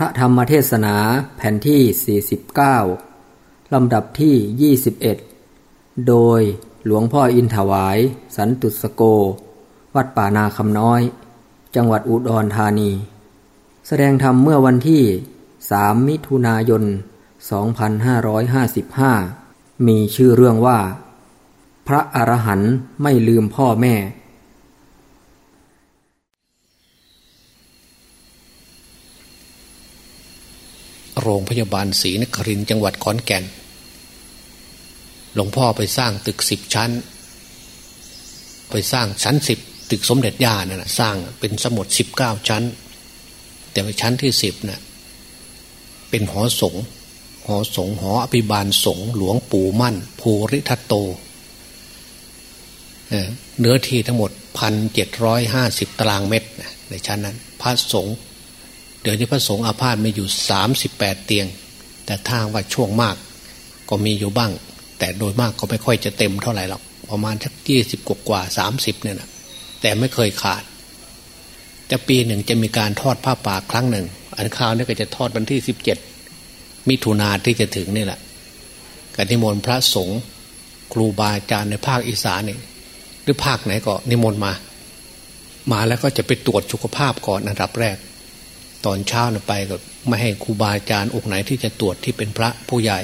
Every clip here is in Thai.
พระธรรมเทศนาแผ่นที่ 49 ลำดับที่ 21 โดยหลวงพ่ออินถวาย สันตุสโก วัดป่านาคำน้อย จังหวัดอุดรธานี แสดงธรรมเมื่อวันที่ 3 มิถุนายน 2555 มีชื่อเรื่องว่า พระอรหันต์ไม่ลืมพ่อแม่ โรงพยาบาลศรีนครินจังหวัดขอนแก่น หลวงพ่อไปสร้างตึกสิบชั้น ไปสร้างชั้นสิบตึกสมเด็จย่านะ่ะสร้างเป็นสมุดสิบเก้าชั้น แต่ว่าชั้นที่สิบนะ่ะเป็นหอสงหอสงหออภิบาลสงหลวงปู่มั่น ภูริทัตโตเนื้อที่ทั้งหมดพันเจ็ดร้อยห้าสิบตารางเมตรในชั้นนั้น พระสงฆ์ เดี๋ยวนี้พระสงฆ์อาพาธมีอยู่สามสิบแปดเตียง แต่ทาว่าช่วงมากก็มีอยู่บ้าง แต่โดยมากก็ไม่ค่อยจะเต็มเท่าไหร่หรอกประมาณสักยี่สิบกว่าสามสิบเนี่ยนะแต่ไม่เคยขาด แต่ปีหนึ่งจะมีการทอดผ้าป่าครั้งหนึ่ง อันคราวนี้ก็จะทอดวันที่สิบเจ็ดมิถุนาที่จะถึงนี่แหละกันนิมนต์พระสงฆ์ครูบาอาจารย์ในภาคอีสานนี่หรือภาคไหนก็นิมนต์มา มาแล้วก็จะไปตรวจสุขภาพก่อนอันดับแรก ตอนเช้าไปก็ไม่ให้ครูบาอาจารย์องค์ไหนที่จะตรวจที่เป็นพระผู้ใหญ่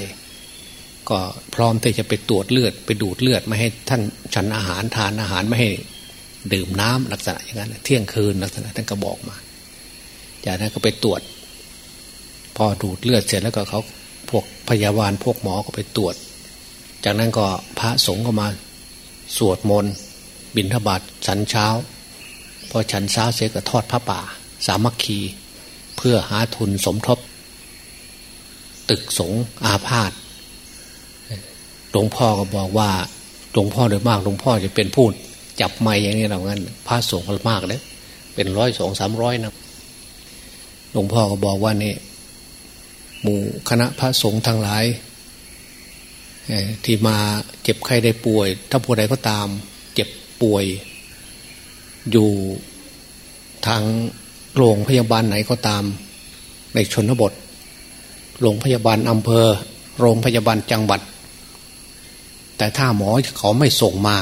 ก็พร้อมที่จะไปตรวจเลือดไปดูดเลือด ไม่ให้ท่านฉันอาหารทานอาหารไม่ให้ดื่มน้ำลักษณะอย่างนั้นเที่ยงคืนลักษณะท่านก็บอกมาจากนั้นก็ไปตรวจ พอดูดเลือดเสร็จแล้วก็เขาพวกพยาบาลพวกหมอก็ไปตรวจ จากนั้นก็พระสงฆ์ก็มาสวดมนต์บิณฑบาตฉันเช้า พอฉันเช้าเสร็จก็ทอดพระป่า สามัคคี พื่อหาทุนสมทบ ตึกสงอาพาธหลวงพ่อก็บอกว่าหลวงพ่อโดยมากหลวงพ่อจะเป็นพูด จับไม้อย่างนี้เรางั้นพระสงฆ์มากเลยเป็นร้อยสองสามร้อยนะหลวงพ่อก็บอกว่านี่หมู่คณะพระสงฆ์ทั้งหลายที่มาเจ็บไข้ได้ป่วย ถ้าผู้ใดก็ตามเจ็บป่วย อยู่ทาง โรงพยาบาลไหนก็ตาม ในชนบท โรงพยาบาลอำเภอ โรงพยาบาลจังหวัด แต่ถ้าหมอเขาไม่ส่งมา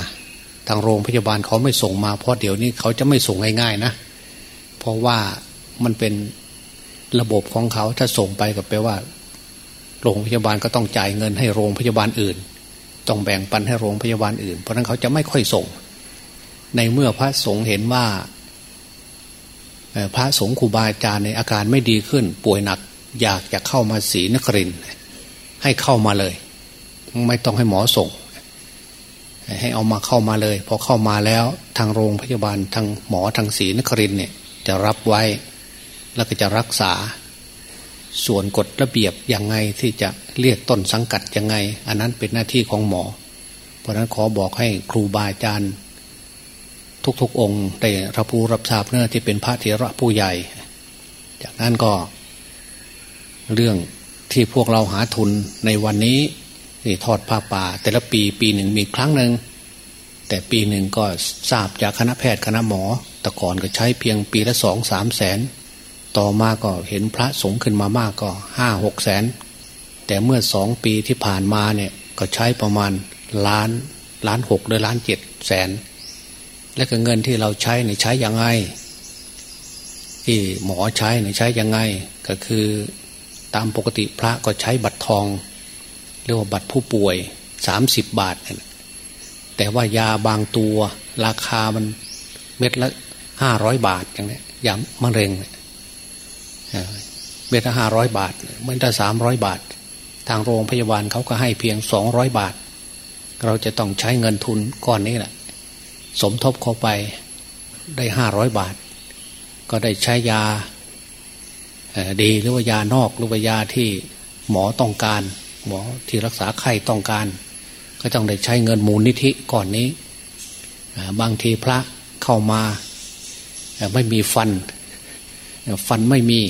ทางโรงพยาบาลเขาไม่ส่งมาเพราะเดี๋ยวนี้เขาจะไม่ส่งง่ายๆนะ เพราะว่ามันเป็นระบบของเขาถ้าส่งไปก็แปลว่า โรงพยาบาลก็ต้องจ่ายเงินให้โรงพยาบาลอื่น ต้องแบ่งปันให้โรงพยาบาลอื่น เพราะนั้นเขาจะไม่ค่อยส่ง ในเมื่อพระสงฆ์เห็นว่า พระสงฆ์ครูบาอาจารย์ในอาการไม่ดีขึ้น ป่วยหนักอยากจะเข้ามาศรีนครินให้เข้ามาเลย ไม่ต้องให้หมอส่ง ให้เอามาเข้ามาเลย พอเข้ามาแล้วทางโรงพยาบาลทางหมอทางศรีนครินเนี่ยจะรับไว้แล้วก็จะรักษา ส่วนกฎระเบียบยังไงที่จะเรียกต้นสังกัดยังไง อันนั้นเป็นหน้าที่ของหมอ เพราะนั้นขอบอกให้ครูบาอาจารย์ ทุกๆองค์ได้รับรู้รับทราบเนื่อที่เป็นพระเถระผู้ใหญ่ จากนั้นก็ เรื่องที่พวกเราหาทุนในวันนี้นี่ทอดผ้าป่า แต่ละปีปีหนึ่งมีครั้งหนึ่งแต่ปีหนึ่งก็ทราบจากคณะแพทย์คณะหมอแต่ก่อนก็ใช้เพียงปีละสองสามแสน ต่อมาก็เห็นพระสงฆ์ขึ้นมามากก็ห้าหกแสน แต่เมื่อสองปีที่ผ่านมาเนี่ยก็ใช้ประมาณล้านล้านหกหรือล้านเจ็ดแสน และก็เงินที่เราใช้เนี่ยใช้ยังไง ที่หมอใช้เนี่ยใช้ยังไง ก็คือตามปกติพระก็ใช้บัตรทองเรียกว่าบัตรผู้ป่วยสามสิบบาท แต่ว่ายาบางตัวราคามันเม็ดละห้าร้อยบาทอย่างนี้ยามะเร็งเม็ดละห้าร้อยบาทเม็ดละสามร้อยบาท ทางโรงพยาบาลเขาก็ให้เพียงสองร้อยบาท เราจะต้องใช้เงินทุนก้อนนี้แหละ สมทบเข้าไปได้ห้าร้อยบาท ก็ได้ใช้ยาดีหรือว่ายานอกหรือว่ายาที่หมอต้องการ หมอที่รักษาไข้ต้องการ ก็ต้องได้ใช้เงินมูลนิธิก่อนนี้ บางทีพระเข้ามาไม่มีฟัน ฟันไม่มี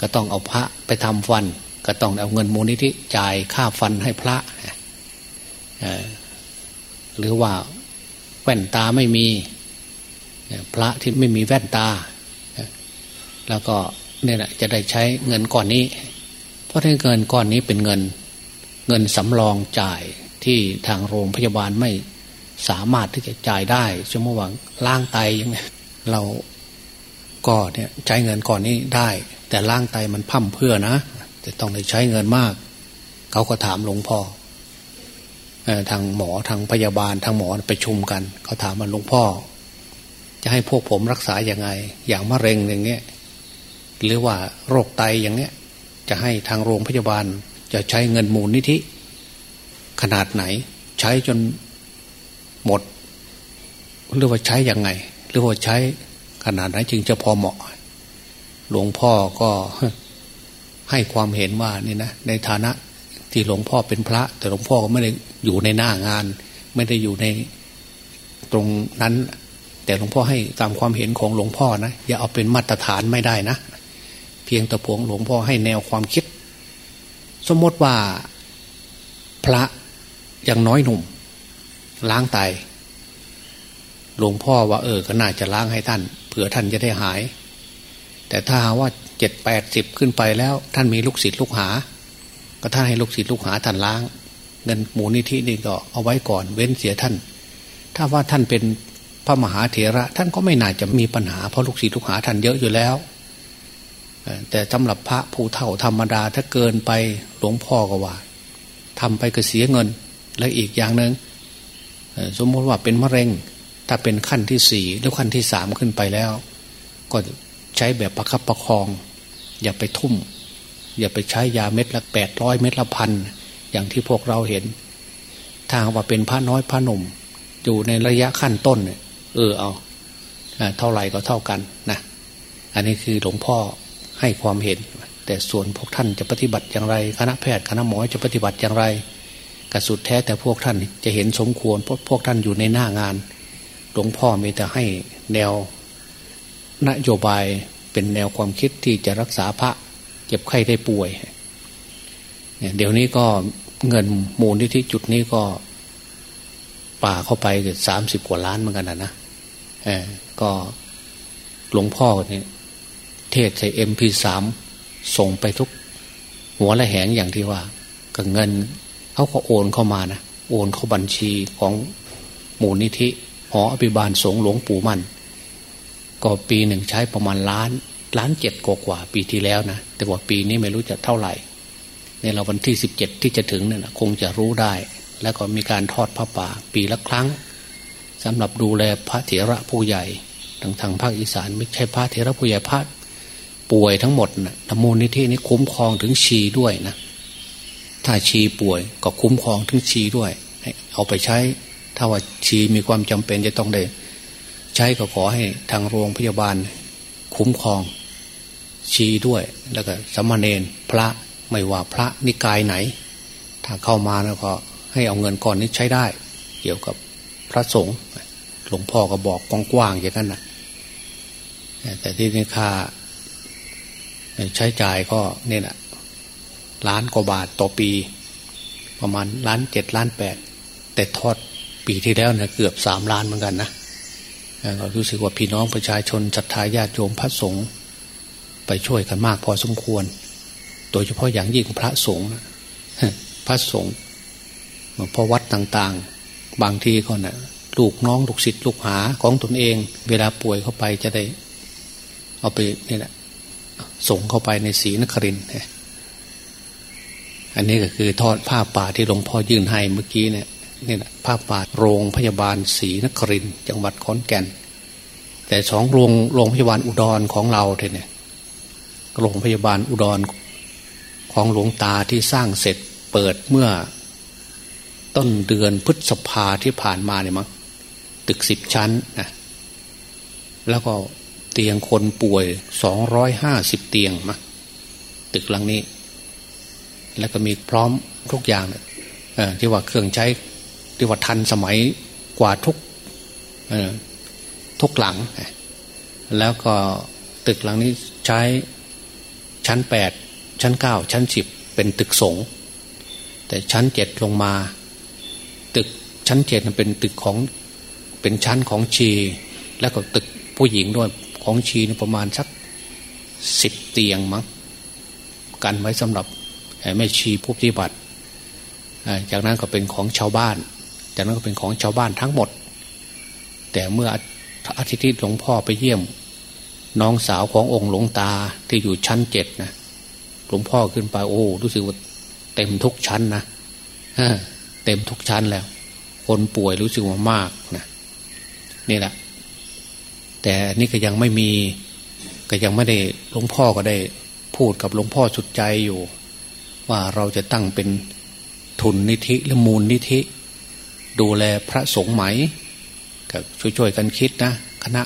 ก็ต้องเอาพระไปทำฟัน ก็ต้องเอาเงินมูลนิธิจ่ายค่าฟันให้พระหรือว่า ว่นตาไม่มีพระที่ไม่มีแว่นตา แล้วก็เนี่ยแหละจะได้ใช้เงินก้อนนี้ เพราะในเงินก้อนนี้เป็นเงิน เงินสำรองจ่ายที่ทางโรงพยาบาลไม่สามารถที่จะจ่ายได้ชั่วโมงวังล่างไตยังไงเราก็เนี่ยใช้เงินก่อนนี้ได้ แต่ล่างไตมันพั่มเพื่อนะจะต้องได้ใช้เงินมาก เขาก็ถามหลวงพ่อ ทางหมอทางพยาบาลทางหมอไปชุมกันเขาถามมาหลวงพ่อ จะให้พวกผมรักษาอย่างไง อย่างมะเร็งอย่างเงี้ยหรือว่าโรคไตอย่างเงี้ย จะให้ทางโรงพยาบาล จะใช้เงินมูลนิธิ ขนาดไหน ใช้จนหมด หรือว่าใช้อย่างไง หรือว่าใช้ขนาดไหนจึงจะพอเหมาะ หลวงพ่อก็ให้ความเห็นว่านี่นะในฐานะ ที่หลวงพ่อเป็นพระ แต่หลวงพ่อก็ไม่ได้อยู่ในหน้างาน ไม่ได้อยู่ในตรงนั้น แต่หลวงพ่อให้ตามความเห็นของหลวงพ่อนะอย่าเอาเป็นมาตรฐานไม่ได้นะ เพียงแต่พวงหลวงพ่อให้แนวความคิด สมมติว่าพระยังน้อยหนุ่ม ล้างไตหลวงพ่อว่าเออก็น่าจะล้างให้ท่านเผื่อท่านจะได้หาย แต่ถ้าว่าเจ็ดแปดสิบขึ้นไปแล้ว ท่านมีลูกศิษย์ลูกหา ก็ท่านให้ลูกศิษย์ลูกหาท่านล้าง เงินหมูนิธินี่ก็เอาไว้ก่อน เว้นเสียท่าน ถ้าว่าท่านเป็นพระมหาเถระ ท่านก็ไม่น่าจะมีปัญหาเพราะลูกศิษย์ลูกหาท่านเยอะอยู่แล้วแต่สำหรับพระผู้เฒ่าธรรมดาถ้าเกินไปหลวงพ่อก็ว่าทำไปก็เสียเงิน และอีกอย่างหนึง่งสมมติว่าเป็นมะเร็ง ถ้าเป็นขั้นที่สี่หรือขั้นที่สามขึ้นไปแล้ว ก็ใช้แบบประคับประคอง อย่าไปทุ่ม อย่าไปใช้ยาเม็ดละแปดร้อยเม็ดละพันอย่างที่พวกเราเห็น ถ้าว่าเป็นพระน้อยพระหนุ่ม อยู่ในระยะขั้นต้นเออเอาเท่าไหร่ก็เท่ากันนะอันนี้คือหลวงพ่อให้ความเห็น แต่ส่วนพวกท่านจะปฏิบัติอย่างไร คณะแพทย์คณะหมอจะปฏิบัติอย่างไรกระสุดแท้แต่พวกท่านจะเห็นสมควรเพราะพวกท่านอยู่ในหน้างาน หลวงพ่อมีแต่ให้แนวนโยบายเป็นแนวความคิดที่จะรักษาพระ เจ็บไข้ได้ป่วย เนี่ยเดี๋ยวนี้ก็เงินมูลที่ที่จุดนี้ก็ป่าเข้าไปเกือบสามสิบกว่าล้านเหมือนกันนะนะเออก็หลวงพ่อเนี่ยเทศใส่เอ็มพีสามส่งไปทุก หัวละแหงอย่างที่ว่ากับเงินเขาก็โอนเข้ามานะโอนเข้าบัญชีของมูลนิธิหออภิบาลสงหลวงปู่มัน ก็ปีหนึ่งใช้ประมาณล้าน ล้านเจ็ดกว่าปีที่แล้วนะแต่ว่าปีนี้ไม่รู้จะเท่าไหร่ในเราวันที่สิบเจ็ดที่จะถึงเนี่ยคงจะรู้ได้ แล้วก็มีการทอดพระป่า ปีละครั้งสำหรับดูแลพระเถระผู้ใหญ่ทางทางภาคอีสานไม่ใช่พระเถระผู้ใหญ่พระป่วยทั้งหมดนะธรรมูลนิธินี้คุ้มครองถึงชีด้วยนะ ถ้าชีป่วยก็คุ้มครองถึงชีด้วย เอาไปใช้ ถ้าว่าชีมีความจำเป็นจะต้องได้ ใช้ก็ขอให้ทางโรงพยาบาล คุ้มครอง ชีด้วยแล้วก็สมณเณรพระไม่ว่าพระนิกายไหน ถ้าเข้ามาแล้วก็ให้เอาเงินก่อนนี้ใช้ได้ เกี่ยวกับพระสงฆ์หลวงพ่อก็บอกกว้างๆอย่างนั้นนะแต่ที่นี่ค่าใช้จ่ายก็เนี่ยนะล้านกว่าบาทต่อปี ประมาณล้านเจ็ดล้านแปดแต่ทอดปีที่แล้วเนี่ยเกือบสามล้านเหมือนกันนะเรารู้สึกว่าพี่น้องประชาชนศรัทธาญาติโยมพระสงฆ์ ไปช่วยกันมากพอสมควร โดยเฉพาะอย่างยิ่งพระสงฆ์พระสงฆ์พอวัดต่างๆ บางทีก็นะ่ะลูกน้องลูกศิษย์ลูกหาของตนเอง เวลาป่วยเข้าไปจะได้ เอาไปนี่แหละส่งเข้าไปในศีนครินอันนี้ก็คือทอดผ้าป่าที่หลวงพ่อยื่นให้เมื่อกี้เนี่ยนี่แหละภาพป่าโรงพยาบาลศรีนครินจังหวัดขอนแก่น แต่สองโรงโรงพยาบาลอุดรของเราเนี่ย โรงพยาบาลอุดรของหลวงตาที่สร้างเสร็จเปิดเมื่อ ต้นเดือนพฤษภาที่ผ่านมาเนี่ยมั้งตึกสิบชั้นนะแล้วก็เตียงคนป่วยสองร้อยห้าสิบเตียงมาตึกหลังนี้ แล้วก็มีพร้อมทุกอย่างเนี่ยที่ว่าเครื่องใช้ที่ว่าทันสมัยกว่าทุกทุกหลัง แล้วก็ตึกหลังนี้ใช้ ชั้นแปดชั้นเก้าชั้นสิบเป็นตึกสงแต่ชั้นเจ็ดลงมา ตึกชั้นเจ็ดเป็นตึกของเป็นชั้นของชี แล้วก็ตึกผู้หญิงด้วยของชีประมาณสักสิบเตียงมั้งกันไว้สำหรับแม่ชีผู้ปฏิบัติ จากนั้นก็เป็นของชาวบ้าน จากนั้นก็เป็นของชาวบ้านทั้งหมด แต่เมื่ออาทิตย์หลวงพ่อไปเยี่ยม น้องสาวขององค์หลวงตาที่อยู่ชั้นเจ็ดนะหลวงพ่อขึ้นไปโอ้รู้สึกว่าเต็มทุกชั้นนะเต็มทุกชั้นแล้ว คนป่วยรู้สึกว่ามากนะนี่แหละ แต่นี่ก็ยังไม่มี ก็ยังไม่ได้หลวงพ่อก็ได้พูดกับหลวงพ่อสุดใจอยู่ ว่าเราจะตั้งเป็นทุนนิธิและมูลนิธิ ดูแลพระสงฆ์ไหมก็ช่วยๆกันคิดนะคณะ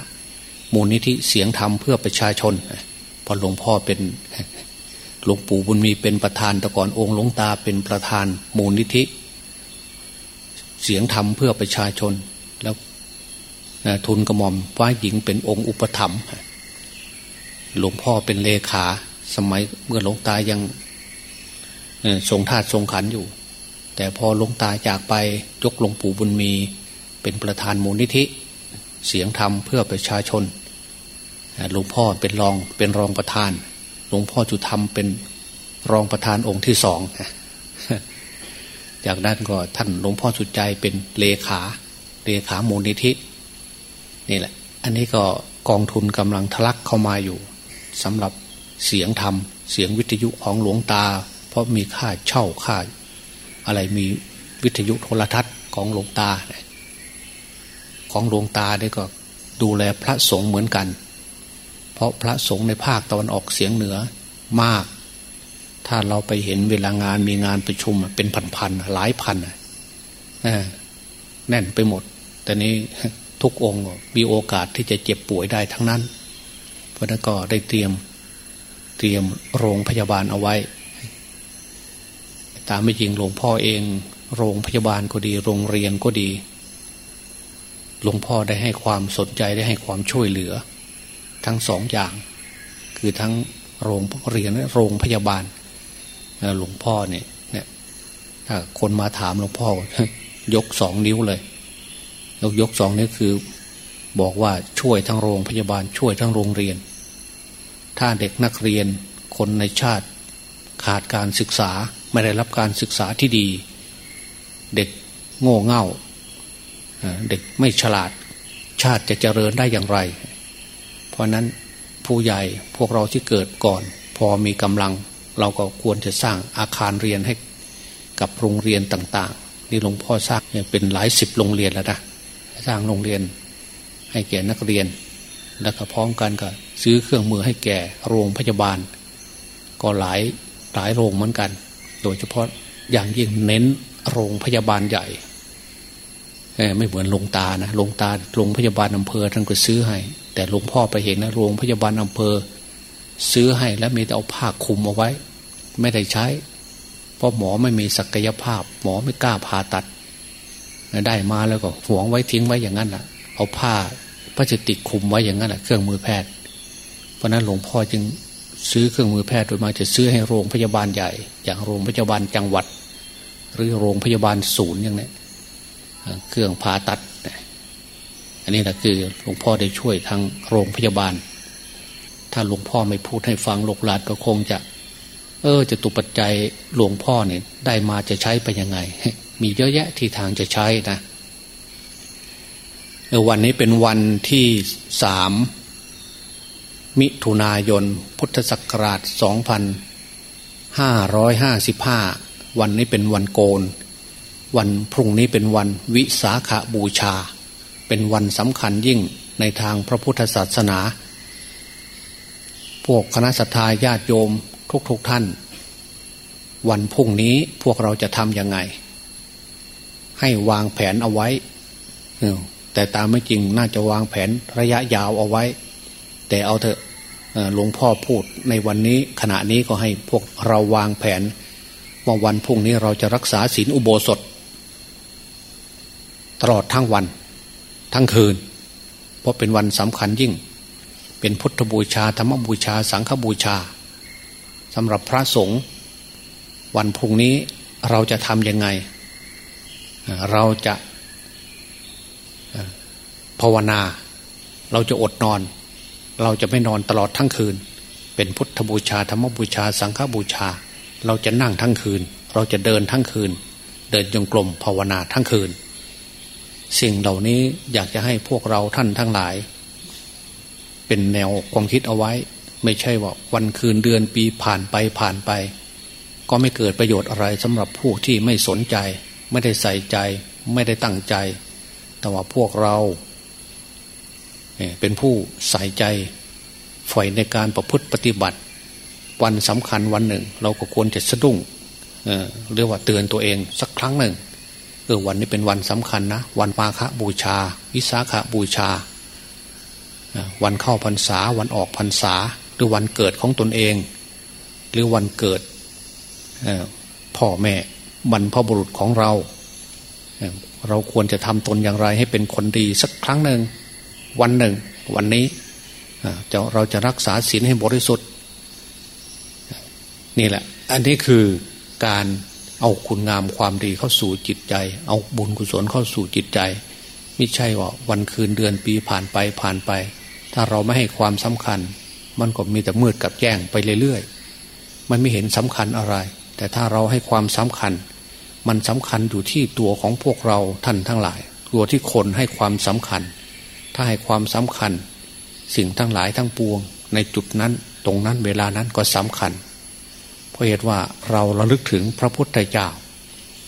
มูลนิธิเสียงธรรมเพื่อประชาชนพอหลวงพ่อเป็นหลวงปู่บุญมีเป็นประธานแต่ก่อนองค์หลวงตาเป็นประธานมูลนิธิ เสียงธรรมเพื่อประชาชน แล้วทุนกระหม่อมฟ้าหญิงเป็นองค์อุปถัมภ์หลวงพ่อเป็นเลขาสมัยเมื่อหลวงตายังทรงทาตทรงขันอยู่ แต่พอหลวงตาจากไปยกหลวงปู่บุญมีเป็นประธานมูลนิธิ เสียงธรรมเพื่อประชาชน หลวงพ่อเป็นรองเป็นรองประธาน หลวงพ่อจุธรรมเป็นรองประธานองค์ที่สองจากนั้นก็ท่านหลวงพ่อสุดใจเป็นเลขาเลขามูลนิธินี่แหละ อันนี้ก็กองทุนกำลังทะลักเข้ามาอยู่สำหรับเสียงธรรม เสียงวิทยุของหลวงตา เพราะมีค่าเช่าค่า อะไรมีวิทยุโทรทัศน์ของหลวงตา ของหลวงตาเนี่ยก็ดูแลพระสงฆ์เหมือนกัน เพราะพระสงฆ์ในภาคตะวันออกเสียงเหนือมาก ถ้าเราไปเห็นเวลางานมีงานประชุมเป็นพันๆหลายพันแน่นไปหมด แต่นี้ทุกองค์มีโอกาสที่จะเจ็บป่วยได้ทั้งนั้น เพราะนั้นก็ได้เตรียมเตรียมโรงพยาบาลเอาไว้ ตามไม่จริงหลวงพ่อเอง โรงพยาบาลก็ดี โรงเรียนก็ดี หลวงพ่อได้ให้ความสนใจได้ให้ความช่วยเหลือ ทั้งสองอย่าง คือทั้งโรงเรียนและโรงพยาบาลหลวงพ่อเนี่ยเนี่ยถ้าคนมาถามหลวงพ่อ ยกสองนิ้วเลย ยกยกสองนี้คือ บอกว่าช่วยทั้งโรงพยาบาลช่วยทั้งโรงเรียน ถ้าเด็กนักเรียนคนในชาติขาดการศึกษาไม่ได้รับการศึกษาที่ดี เด็กโง่เง่าเด็กไม่ฉลาดชาติจะเจริญได้อย่างไร เพราะนั้นผู้ใหญ่พวกเราที่เกิดก่อน พอมีกำลัง เราก็ควรจะสร้างอาคารเรียนให้กับโรงเรียนต่าง ๆ นี่หลวงพ่อสร้างเป็นหลายสิบโรงเรียนแล้วนะสร้างโรงเรียนให้แก่นักเรียน แล้วก็พร้อมกันก็ซื้อเครื่องมือให้แก่โรงพยาบาล ก็หลายหลายโรงเหมือนกัน โดยเฉพาะอย่างยิ่งเน้นโรงพยาบาลใหญ่ ไม่เหมือนโรงตานะโรงตาโรงพยาบาลอำเภอท่านก็ซื้อให้ แต่หลวงพ่อไปเห็นนะโรงพยาบาลอำเภอ ซื้อให้แล้วมีแต่เอาผ้าคลุมเอาไว้ ไม่ได้ใช้ เพราะหมอไม่มีศักยภาพ หมอไม่กล้าผ่าตัด ได้มาแล้วก็หวงไว้ทิ้งไว้อย่างนั้นแหละเอาผ้าพลาสติกคลุมไว้อย่างนั้นแหละเครื่องมือแพทย์ เพราะนั้นหลวงพ่อจึงซื้อเครื่องมือแพทย์โดยมาจะซื้อให้โรงพยาบาลใหญ่ อย่างโรงพยาบาลจังหวัด หรือโรงพยาบาลศูนย์อย่างนี้ เครื่องผ่าตัด อันนี้แหละคือหลวงพ่อได้ช่วยทางโรงพยาบาล ถ้าหลวงพ่อไม่พูดให้ฟังลูกหลานก็คงจะ เออจะตุปัจจัยหลวงพ่อเนี่ย ได้มาจะใช้ไปยังไง มีเยอะแยะที่ทางจะใช้นะวันนี้เป็นวันที่สามมิถุนายน พุทธศักราชสองพันห้าร้อยห้าสิบห้าวันนี้เป็นวันโกน วันพรุ่งนี้เป็นวันวิสาขาบูชา เป็นวันสำคัญยิ่งในทางพระพุทธศาสนา พวกคณะสัตยาญาติโยมทุกๆทท่าน วันพรุ่งนี้พวกเราจะทำยังไง ให้วางแผนเอาไว้ แต่ตามไม่จริงน่าจะวางแผนระยะยาวเอาไว้ แต่เอาเถอะหลวงพ่อพูดในวันนี้ขณะนี้ก็ให้พวกเราวางแผนว่าวันพุ่งนี้เราจะรักษาศีลอุโบสถ ตลอดทั้งวัน ทั้งคืน เพราะเป็นวันสำคัญยิ่ง เป็นพุทธบูชาธรรมบูชา สังฆบูชาสำหรับพระสงฆ์วันพุ่งนี้เราจะทำยังไง เราจะภาวนา เราจะอดนอน เราจะไม่นอนตลอดทั้งคืน เป็นพุทธบูชาธรรมบูชา สังฆบูชา เราจะนั่งทั้งคืน เราจะเดินทั้งคืน เดินจงกรมภาวนาทั้งคืน สิ่งเหล่านี้อยากจะให้พวกเราท่านทั้งหลาย เป็นแนวความคิดเอาไว้ ไม่ใช่ว่าวันคืนเดือนปีผ่านไปผ่านไป ก็ไม่เกิดประโยชน์อะไรสำหรับผู้ที่ไม่สนใจ ไม่ได้ใส่ใจ ไม่ได้ตั้งใจ แต่ว่าพวกเราเป็นผู้ใส่ใจฝ่ายในการประพฤติปฏิบัติ วันสำคัญวันหนึ่ง เราก็ควรจะสะดุ้งเรียกว่าเตือนตัวเองสักครั้งหนึ่ง เออวันนี้เป็นวันสำคัญนะ วันมาฆบูชา วิสาขบูชา วันเข้าพรรษา วันออกพรรษา หรือวันเกิดของตนเอง หรือวันเกิดพ่อแม่บรรพบุรุษของเรา เราควรจะทำตนอย่างไรให้เป็นคนดีสักครั้งหนึ่ง วันหนึ่ง วันนี้เราจะรักษาศีลให้บริสุทธิ์ นี่แหละ อันนี้คือการ เอาคุณงามความดีเข้าสู่จิตใจ เอาบุญกุศลเข้าสู่จิตใจ ไม่ใช่ว่าวันคืนเดือนปีผ่านไปผ่านไป ถ้าเราไม่ให้ความสำคัญ มันก็มีแต่มืดกับแจ้งไปเรื่อยๆ มันไม่เห็นสำคัญอะไร แต่ถ้าเราให้ความสำคัญ มันสำคัญอยู่ที่ตัวของพวกเราท่านทั้งหลาย ตัวที่คนให้ความสำคัญ ถ้าให้ความสำคัญ สิ่งทั้งหลายทั้งปวง ในจุดนั้นตรงนั้นเวลานั้นก็สำคัญ เพราะเหตุว่าเราระลึกถึงพระพุทธเจ้า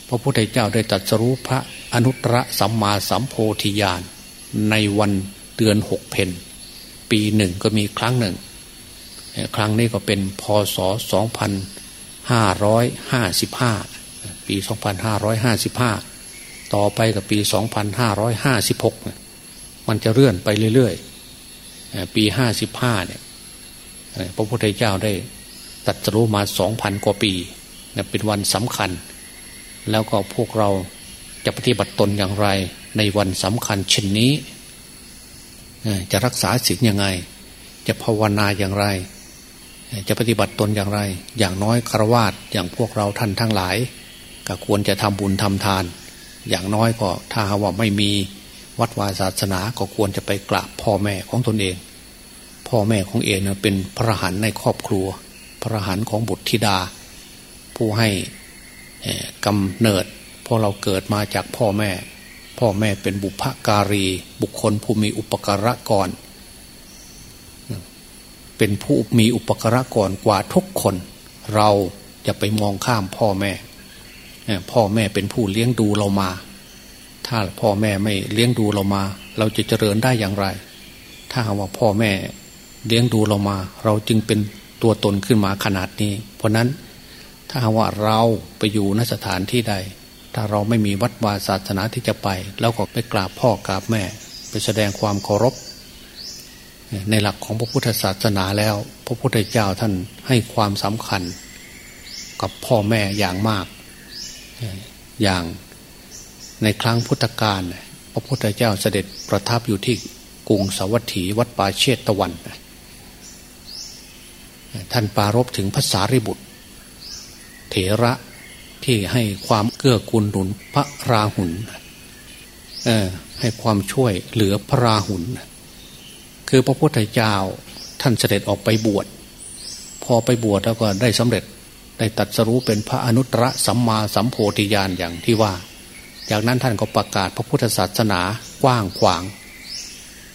พระพุทธเจ้าได้ตรัสรู้พระอนุตตรสัมมาสัมโพธิญาณในวันเดือนหกเพนปีหนึ่งก็มีครั้งหนึ่ง ครั้งนี้ก็เป็นพศสองพันห้าร้อยห้าสิบห้าปีสองพันห้าร้อยห้าสิบห้าต่อไปกับปีสองพันห้าร้อยห้าสิบหกมันจะเลื่อนไปเรื่อยๆ ปีห้าสิบห้าเนี่ยพระพุทธเจ้าได้ ตัดรู้มาสองพันกว่าปีเป็นวันสำคัญ แล้วก็พวกเราจะปฏิบัติตนอย่างไร ในวันสำคัญเช่นนี้ จะรักษาศีลยังไง จะภาวนาอย่างไร จะปฏิบัติตนอย่างไร อย่างน้อยครวาตอย่างพวกเราท่านทั้งหลาย ก็ควรจะทำบุญทำทาน อย่างน้อยก็ถ้าว่าไม่มีวัดวาศาสนาก็ควรจะไปกราบพ่อแม่ของตนเอง พ่อแม่ของเองนเป็นพระหันในครอบครัว ระหันของบุตรธิดา ผู้ให้กำเนิดพอเราเกิดมาจากพ่อแม่ พ่อแม่เป็นบุพการี บุคคลผู้มีอุปการะก่อนเป็นผู้มีอุปการะก่อนกว่าทุกคน เราจะไปมองข้ามพ่อแม่ พ่อแม่เป็นผู้เลี้ยงดูเรามา ถ้าพ่อแม่ไม่เลี้ยงดูเรามา เราจะเจริญได้อย่างไร ถ้าว่าพ่อแม่เลี้ยงดูเรามา เราจึงเป็น ตัวตนขึ้นมาขนาดนี้ เพราะนั้นถ้าว่าเราไปอยู่นสถานที่ใด ถ้าเราไม่มีวัดวาศาสนาที่จะไปเราก็ไปกราบพ่อกราบแม่ ไปแสดงความเคารพ ในหลักของพระพุทธศาสนาแล้ว พระพุทธเจ้าท่านให้ความสำคัญ กับพ่อแม่อย่างมาก อย่างในครั้งพุทธกาลพระพุทธเจ้าเสด็จประทับอยู่ที่กรุงสาวัตถีวัดป่าเชตตะวัน ท่านปารบถึงภาษาริบุตร เถระที่ให้ความเกื้อกูลหนุนพระราหุลให้ความช่วยเหลือพระราหุลคือพระพุทธเจ้าท่านเสด็จออกไปบวช พอไปบวชแล้วก็ได้สำเร็จได้ตัดสรู้เป็นพระอนุตตรสัมมาสัมโพธิญาณอย่างที่ว่า จากนั้นท่านก็ประกาศพระพุทธศาสนากว้างขวาง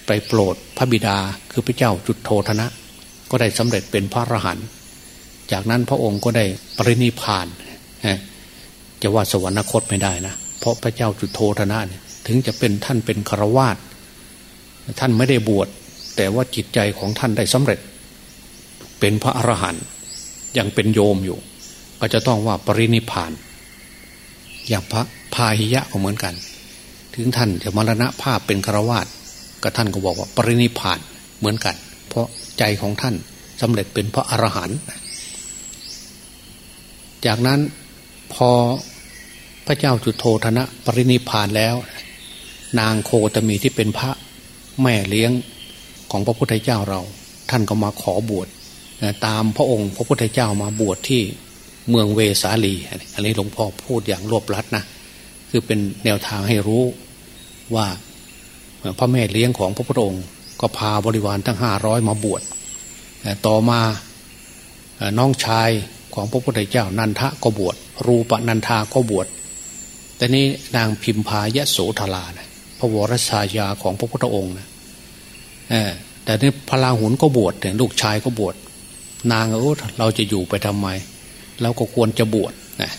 ไปโปรดพระบิดาคือพระเจ้าจุดโทธนะ ก็ได้สำเร็จเป็นพระอรหันต์จากนั้นพระองค์ก็ได้ปรินิพานจะว่าสวรรคตไม่ได้นะเพราะพระเจ้าจุโทธนะเนี่ยถึงจะเป็นท่านเป็นคารวาสท่านไม่ได้บวชแต่ว่าจิตใจของท่านได้สำเร็จ เป็นพระอรหันต์ยังเป็นโยมอยู่ ก็จะต้องว่าปรินิพาน อย่างพระพาหิยะก็เหมือนกัน ถึงท่านจะมรณะภาพเป็นคารวาตก็ท่านก็บอกว่าปรินิพานเหมือนกัน ใจของท่านสำเร็จเป็นพระอรหันต์จากนั้นพอพระเจ้าจุโธธนะปรินิพานแล้ว นางโคตมีที่เป็นพระแม่เลี้ยงของพระพุทธเจ้าเรา ท่านก็มาขอบวชตามพระองค์ พระพุทธเจ้ามาบวชที่เมืองเวสาลี อันนี้หลวงพ่อพูดอย่างรวบลัดนะคือเป็นแนวทางให้รู้ว่าพ่อแม่เลี้ยงของพระพุทธองค์ ก็พาบริวารทั้งห้าร้อยมาบวชต่อมาน้องชายของพระพุทธเจ้านันทะก็บวชรูปนันทาก็บวชแต่นี้นางพิมพายะโสธรานะพระวรชายาของพระพุทธองค์นะแต่นี่พระราหุลก็บวชเนี่ยลูกชายก็บวชนางเออเราจะอยู่ไปทำไมเราก็ควรจะบวชนะ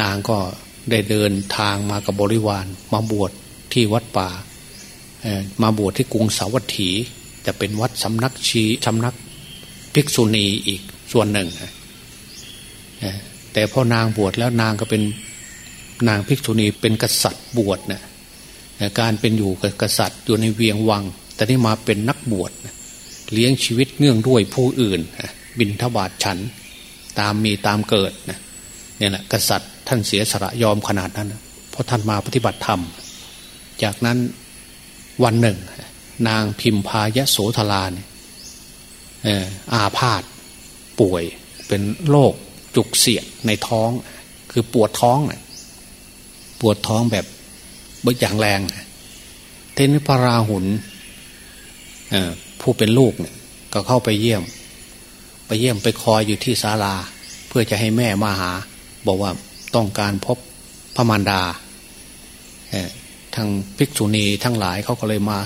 นางก็ได้เดินทางมากับบริวารมาบวชที่วัดป่า มาบวชที่กรุงสาวัตถีจะเป็นวัดสำนักชีสำนักภิกษุณีอีกส่วนหนึ่งแต่พอนางบวชแล้วนางก็เป็นนางภิกษุณีเป็นกษัตริย์บวชนะการเป็นอยู่กับกษัตริย์อยู่ในเวียงวัง แต่นี่มาเป็นนักบวชเลี้ยงชีวิตเนื่องด้วยผู้อื่น บินทบาทฉันตามมีตามเกิดเนี่ยแหละกษัตริย์ท่านเสียสละยอมขนาดนั้น เพราะท่านมาปฏิบัติธรรม จากนั้น วันหนึ่ง นางพิมพายะโสธรานอาพาธป่วยเป็นโรคจุกเสียดในท้อง คือปวดท้องปวดท้องแบบบอย่างแรงเทนิพราหุนผู้เป็นลูกเนี่ยก็เข้าไปเยี่ยม ไปเยี่ยมไปคอยอยู่ที่ศาลา เพื่อจะให้แม่มาหา บอกว่าต้องการพบพระมารดา ทางภิกษุณีทั้งหลายเขาก็เลยมา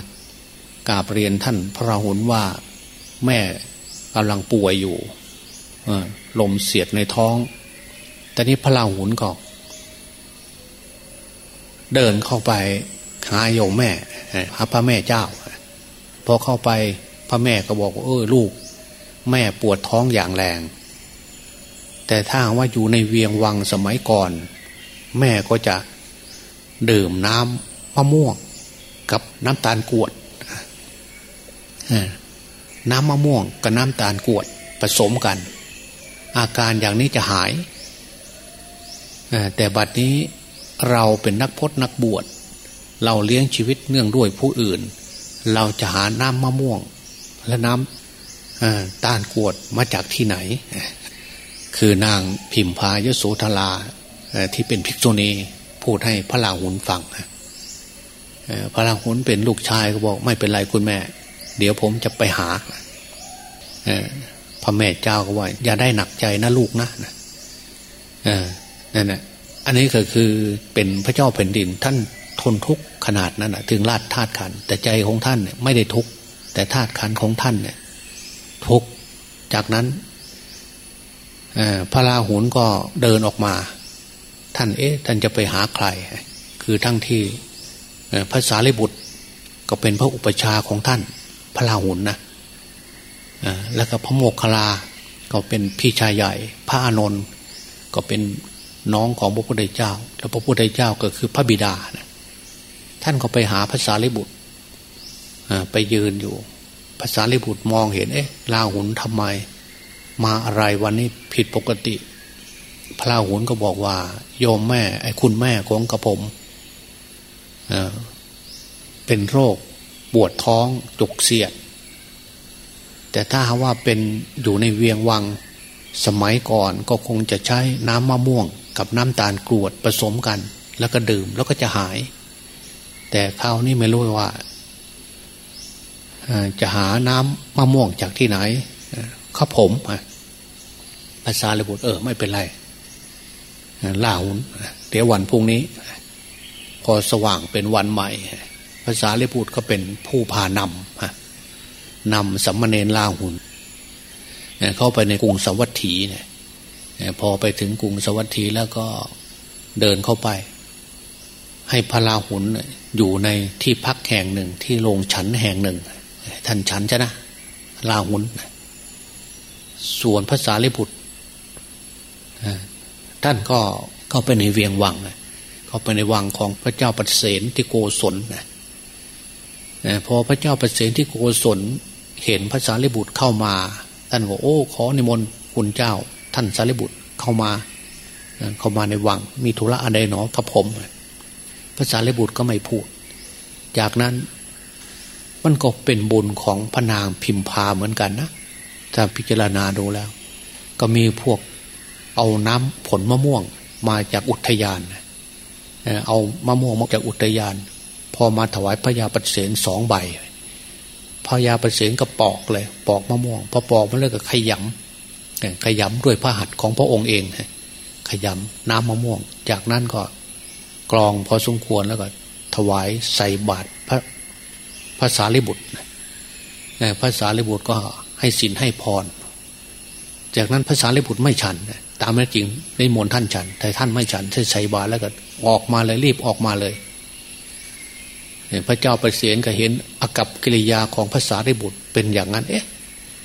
กราบเรียนท่านพระราหุลว่าแม่กำลังป่วยอยู่ลมเสียดในท้อง แต่นี้พระราหุลก็ เดินเข้าไปหาโยมแม่หาพระแม่เจ้า พอเข้าไปพระแม่ก็บอกว่าเออลูก แม่ปวดท้องอย่างแรง แต่ถ้าว่าอยู่ในเวียงวังสมัยก่อน แม่ก็จะดื่มน้ำ มะม่วงกับน้ำตาลกวดน้ำมะม่วงกับน้ำตาลกวดผสมกัน อาการอย่างนี้จะหาย แต่บัดนี้เราเป็นนักพจนักบวช เราเลี้ยงชีวิตเนื่องด้วยผู้อื่น เราจะหาน้ำมะม่วง และน้ำตาลกวดมาจากที่ไหน คือนางพิมพายโสธราที่เป็นภิกษุณีพูดให้พระลาหุนฟัง พระลาหุนเป็นลูกชายก็บอก ไม่เป็นไรคุณแม่ เดี๋ยวผมจะไปหาพระแม่เจ้าก็ว่า อย่าได้หนักใจนะลูกนะนั่นแหละอันนี้ก็คือเป็นพระเจ้าแผ่นดิน ท่านทนทุกข์ขนาดนั้นถึงลาดธาตุขัน แต่ใจของท่านเนี่ยไม่ได้ทุกข์แต่ธาตุขันของท่านเนี่ย ทุกข์จากนั้นพระราหุลก็เดินออกมา ท่านเอ๊ะ ท่านจะไปหาใคร คือทั้งที่ ภาษาลิบุตร ก็เป็นพระอุปชาของท่าน พระราหุลนะแล้วก็พระโมกขลาก็เป็นพี่ชายใหญ่ พระอานนท์ก็เป็นน้องของพระพุทธเจ้า แล้วพระพุทธเจ้าก็คือพระบิดานะท่านก็ไปหาภาษาลิบุตรไปยืนอยู่ภาษาลิบุตรมองเห็น เอ๊ะลาหุนทำไม มาอะไรวันนี้ผิดปกติ พระลาหุนก็บอกว่า โยมแม่ ไอ้คุณแม่ของกระผม เป็นโรคปวดท้องจุกเสียด แต่ถ้าว่าเป็นอยู่ในเวียงวังสมัยก่อนก็คงจะใช้น้ำมะม่วง กับน้ำตาลกรวดผสมกัน แล้วก็ดื่มแล้วก็จะหาย แต่คราวนี้ไม่รู้ว่าจะหาน้ำมะม่วงจากที่ไหนข้าผมภาษาเลยบุตรเออไม่เป็นไรล่าหุนเดี๋ยววันพรุ่งนี้ พอสว่างเป็นวันใหม่ ภาษาเลบุตรก็เป็นผู้พานำนำสัมมาเนรลาหุนเข้าไปในกรุงสวัสถีเนี่ยพอไปถึงกรุงสวัสดีแล้วก็เดินเข้าไป ให้พระราหุลอยู่ในที่พักแห่งหนึ่งที่โรงฉันแห่งหนึ่ง ท่านฉันใช่นะลาหุลส่วนภาษาลิบุตรท่านก็เข้าไปในเวียงวังเข้าไปในวังของพระเจ้าปเสนที่โกศลนะพอพระเจ้าปเสนที่โกศลเห็นภาษาลิบุตรเข้ามาท่านบอกโอ้ขอนิมนต์คุณเจ้า ท่านสารีบุตรเข้ามา เข้ามาในวัง มีธุระอะไรหนอพระผมพระสารีบุตรก็ไม่พูด จากนั้นมันก็เป็นบุญของพระนางพิมพาเหมือนกันนะถ้าพิจารณาดูแล้ว ก็มีพวกเอาน้ำผลมะม่วงมาจากอุทยาน เอามะม่วงมาจากอุทยาน พอมาถวายพระยาปเสนสองใบพอยาประเสริฐก็ปอกเลย ปอกมะม่วงพอปอกมาเลยก็ขยำขยำด้วยพระหัตถ์ของพระองค์เองขยำน้ำมะม่วง จากนั้นก็กรองพอสมควรแล้วก็ ถวายใส่บาตรพระภาษาลิบุตรภาษาลิบุตรก็ให้สินให้พร จากนั้นภาษาลิบุตรไม่ฉัน ตามนั้นจริงในมนท่านฉันแต่ท่านไม่ฉันใช้ใส่บาตรแล้วก็ออกมาเลยรีบออกมาเลยพระเจ้าประเสียนก็เห็นอากับกิริยาของภาษาริบุตรเป็นอย่างนั้น เอ๊ะ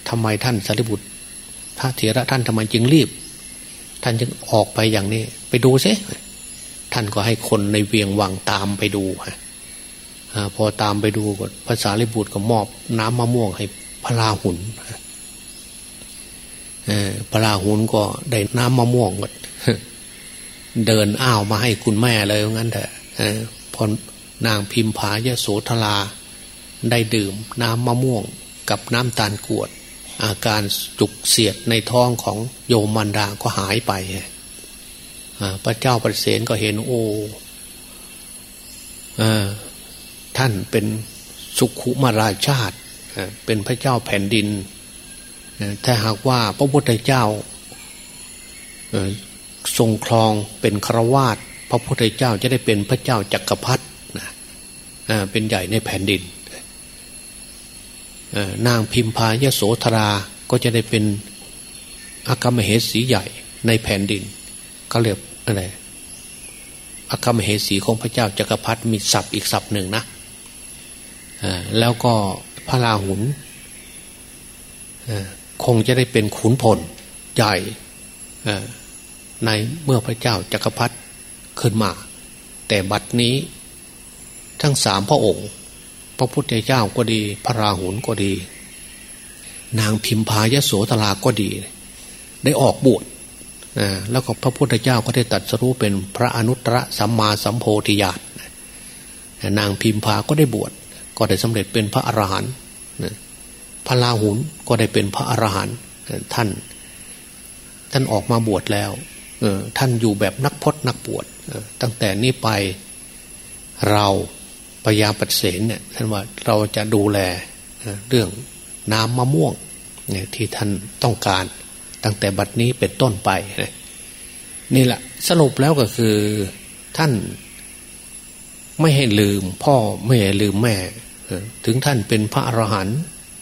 ทำไมท่านสารีบุตรพระเถระท่านทำไมจึงรีบ ท่านจึงออกไปอย่างนี้ ไปดูซิท่านก็ให้คนในเวียงวังตามไปดูฮะพอตามไปดูก็ภาษาลิบุตรก็มอบน้ำมะม่วงให้พระราหุล พระราหุลก็ได้น้ำมะม่วงเดินอ้าวมาให้คุณแม่เลยงั้นเถอะพอนางพิมพายโสธรา ได้ดื่มน้ำมะม่วงกับน้ำตาลกวด อาการจุกเสียดในท้องของโยมมันดาก็หายไปพระเจ้าประเสนก็เห็นโอ้ท่านเป็นสุขุมาราชาติเป็นพระเจ้าแผ่นดิน ถ้าหากว่าพระพุทธเจ้าทรงครองเป็นครวาตพระพุทธเจ้าจะได้เป็นพระเจ้าจักรพรรดิเป็นใหญ่ในแผ่นดินนางพิมพายโสธราก็จะได้เป็นอากามเหสีใหญ่ในแผ่นดินเขาเรียกอะไรอากามเหสีของพระเจ้าจักรพรรดิมีศัพท์อีกศัพท์หนึ่งนะแล้วก็พระราหุล คงจะได้เป็นขุนพลใหญ่ในเมื่อพระเจ้าจักรพรรดิขึ้นมา แต่บัดนี้ทั้งสามพระองค์ พระพุทธเจ้าก็ดี พระราหุลก็ดี นางพิมพายโสตลาก็ดี ได้ออกบวชแล้วก็พระพุทธเจ้าก็ได้ตัดสรู้เป็นพระอนุตตรสัมมาสัมโพธิญาณนางพิมพาก็ได้บวชก็ได้สำเร็จเป็นพระอรหันต์ พระราหุลก็ได้เป็นพระอรหันต์ท่าน ท่านออกมาบวชแล้วท่านอยู่แบบนักพจนักบวชตั้งแต่นี้ไปเราพญาปเสนเนี่ยท่านว่าเราจะดูแลเรื่องน้ำมะม่วงเนี่ยที่ท่านต้องการตั้งแต่บัดนี้เป็นต้นไปนี่แหละสรุปแล้วก็คือท่านไม่ให้ลืม พ่อไม่ให้ลืมแม่ ถึงท่านเป็นพระอรหันต์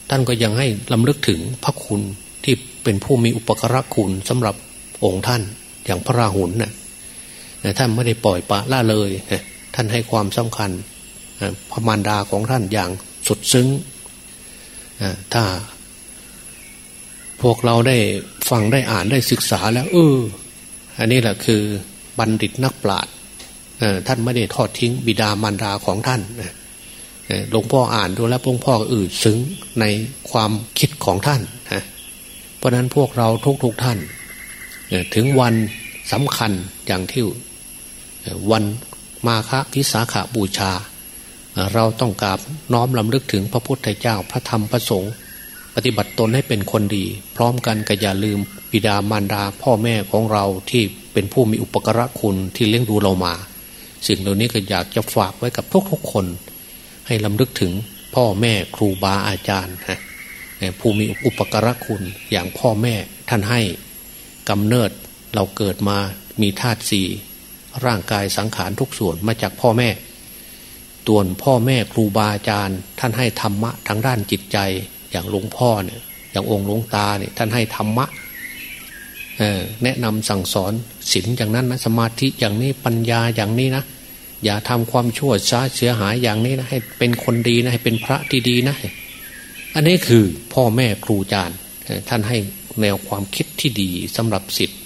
ท่านก็ยังให้ลำลึกถึงพระคุณที่เป็นผู้มีอุปกรคุณสำหรับองค์ท่านอย่างพระราหุลนะ่ะท่านไม่ได้ปล่อยปะละเลย ท่านให้ความสำคัญพระมารดาของท่านอย่างสุดซึ้งถ้า พวกเราได้ฟังได้อ่านได้ศึกษาแล้วเอออันนี้แหละคือบัณฑิตนักปราชญ์ท่านไม่ได้ทอดทิ้งบิดามารดาของท่าน หลวงพ่ออ่านดูแล้วหลวงพ่ออื่นซึ้งในความคิดของท่านเพราะนั้นพวกเราทุกๆทท่าน ถึงวันสำคัญอย่างที่วันมาฆวิสาขาบูชา เราต้องกราบน้อมลำลึกถึงพระพุทธเจ้าพระธรรมพระสงฆ์ปฏิบัติตนให้เป็นคนดี พร้อมกันก็อย่าลืมบิดามารดาพ่อแม่ของเราที่เป็นผู้มีอุปการะคุณที่เลี้ยงดูเรามา สิ่งเหล่านี้ก็อยากจะฝากไว้กับทุกๆคน ให้ลำลึกถึงพ่อแม่ครูบาอาจารย์ผู้มีอุปกรคุณอย่างพ่อแม่ท่านให้กำเนิดเราเกิดมามีธาตุสี่ร่างกายสังขารทุกส่วนมาจากพ่อแม่ตัวนพ่อแม่ครูบาอาจารย์ ท่านให้ธรรมะทางด้านจิตใจอย่างหลวงพ่อเนี่ย อย่างองค์หลวงตาเนี่ยท่านให้ธรรมะแนะนำสั่งสอนศีลอย่างนั้นนะสมาธิอย่างนี้ปัญญาอย่างนี้นะ อย่าทำความชั่วช้าเสียหายอย่างนี้นะให้เป็นคนดีนะให้เป็นพระที่ดีนะ อันนี้คือพ่อแม่ครูอาจารย์ท่านให้แนวความคิดที่ดีสำหรับสิทธิ์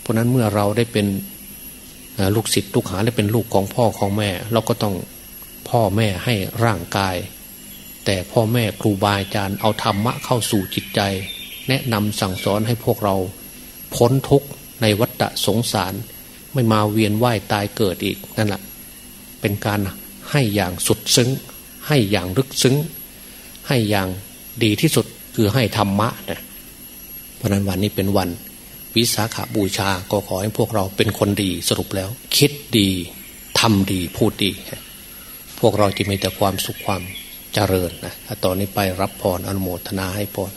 เพราะนั้นเมื่อเราได้เป็นลูกศิษย์ลูกหาและเป็นลูกของพ่อของแม่ เราก็ต้องพ่อแม่ให้ร่างกาย แต่พ่อแม่ครูบาอาจารย์เอาธรรมะเข้าสู่จิตใจ แนะนำสั่งสอนให้พวกเรา พ้นทุกข์ในวัฏสงสาร ไม่มาเวียนว่ายตายเกิดอีกนั่นแหละ เป็นการให้อย่างสุดซึ้ง ให้อย่างลึกซึ้ง ให้อย่างดีที่สุดคือให้ธรรมะนะเพราะนั้นวันนี้เป็นวัน วิสาขาบูชาก็ขอให้พวกเราเป็นคนดีสรุปแล้ว คิดดีทำดีพูดดี พวกเราจะมีแต่ความสุขความเจริญนะถ้าตอนนี้ไปรับพรอนุโมทนาให้พร